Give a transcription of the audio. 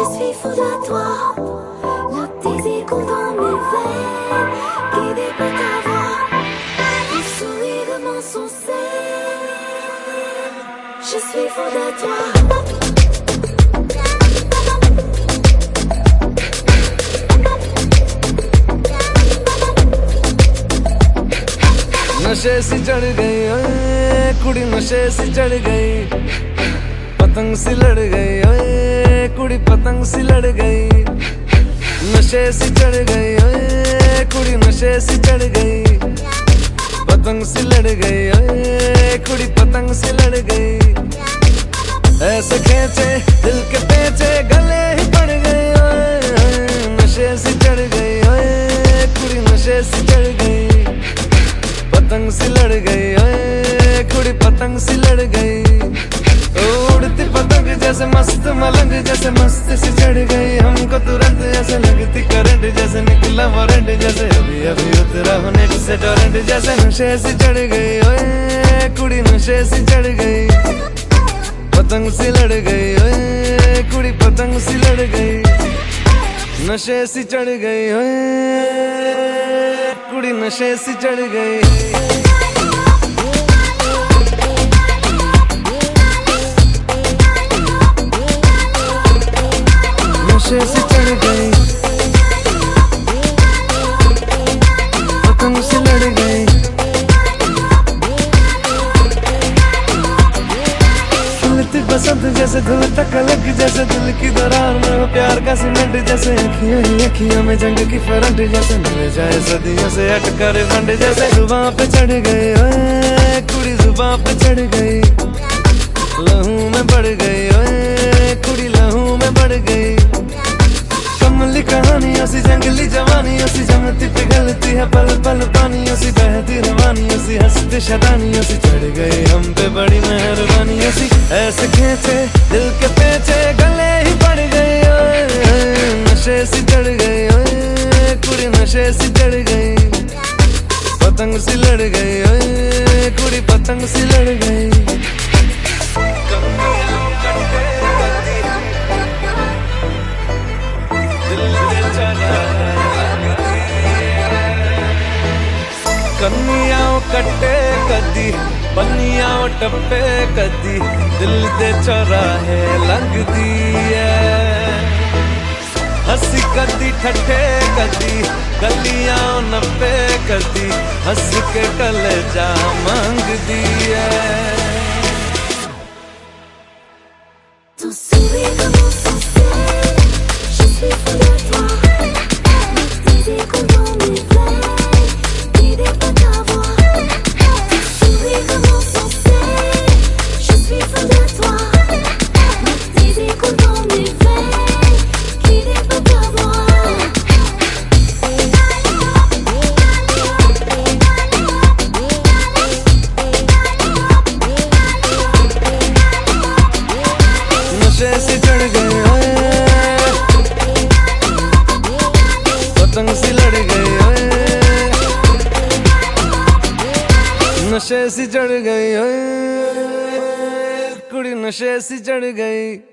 Je suis fou de toi, le désir coule dans mes veines, guidé par ta voix, le sourire de mon sourcil. Je suis fou de toi. नशे सी चढ़ गई ओए कुड़ी नशे सी चढ़ गई पतंग सी लड़ गई, ओए, कुड़ी पतंग सी लड़ गई। नशे सी चढ़ गई, ओए, कुड़ी नशे सी चढ़ गई। पतंग सी लड़ गई, ओए, कुड़ी पतंग सी लड़ गई। ऐसे खेचे, दिल के पेचे, गले ही पड़ गए, ओए नशे से चढ़ गई, ओए, कुड़ी नशे सी चढ़ गई। पतंग सी लड़ गई, ओए, कुड़ी पतंग सी लड़ गई। जैसे मस्त मलंग, जैसे मस्त सी चढ़ गई हमको तुरंत ऐसे लगती करंट जैसे निकला वारंट जैसे अभी अभी उतरा होने से टोरेंट जैसे नशे सी चढ़ गई ओए, कुड़ी नशे से चढ़ गई। पतंग सी लड़ गई। ओए, कुड़ी पतंग सी लड़ गई। नशे सी चढ़ गई। ओए, कुड़ी नशे सी चढ़ गई। नशे सी चढ़ गई पतंग से लड़ गई बसंत जैसे धुल तक अलग, जैसे दिल की दरार में हो प्यार का सीमेंट, जैसे अखियों ही अखियों में जंग की फरंट, जैसे मिल जाए सदियों से अटकर फंड जैसे जुबां पे चढ़ गए, ओए, कुड़ी जुबां पे चढ़ गई। लहू में बढ़ गई, ओए, कुड़ी लहू में बढ़ गई। सी जंगली जवानियों सी जमती पिघलती है, पल पल पानियों सी, बहती रवानियों सी, हंसती शदानियों सी, चढ़ गई हम पे बड़ी मेहरबानियों सी। ऐसे खेचे, दिल के पेचे, गले ही पड़ गई नशे सी चढ़ गई कुड़ी नशे सी चढ़ गई पतंग सी लड़ गई कुड़ी पतंग सी लड़ गई ਕੰਨੀਆਂ ਕੱਟੇ ਕਦੀ ਬੰਨੀਆਂ ਟੱਪੇ ਕਦੀ ਦਿਲ ਦੇ ਚੌਰਾਹੇ ਲੰਘਦੀ ਐ ਹੱਸੀ ਕਦੀ ਠੱਠੇ ਕਦੀ ਗਲੀਆਂ ਨੱਪੇ ਕਦੀ ਹੱਸ ਕੇ ਟਲ ਜਾ ਮੰਗਦੀ ਐ पतंग सी लड़ गई नशे सी चढ़ गई कुड़ी नशे सी चढ़ गई।